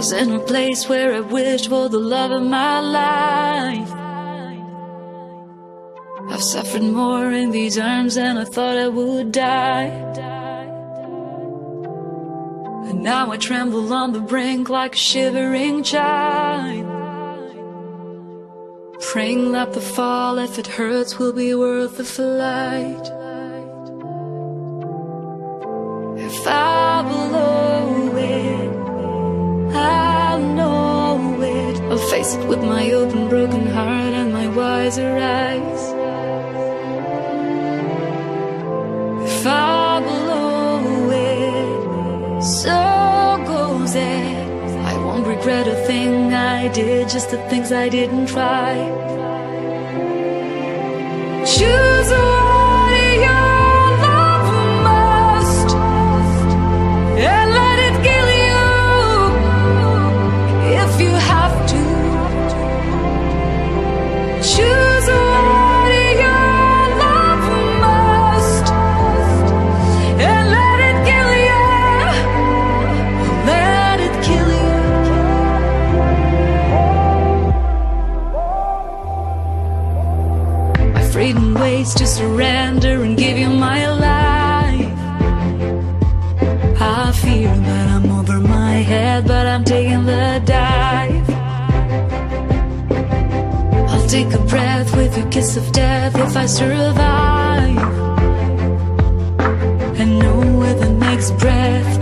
was in a place where I wished for the love of my life. I've suffered more in these arms than I thought I would die. And now I tremble on the brink like a shivering child. Praying that the fall, if it hurts, will be worth the flight. If I with my open, broken heart and my wiser eyes. If I blow it, so goes it. I won't regret a thing I did, just the things I didn't try. Choose trading ways to surrender and give you my life. I fear that I'm over my head, but I'm taking the dive. I'll take a breath with your kiss of death if I survive. And know with the next breath.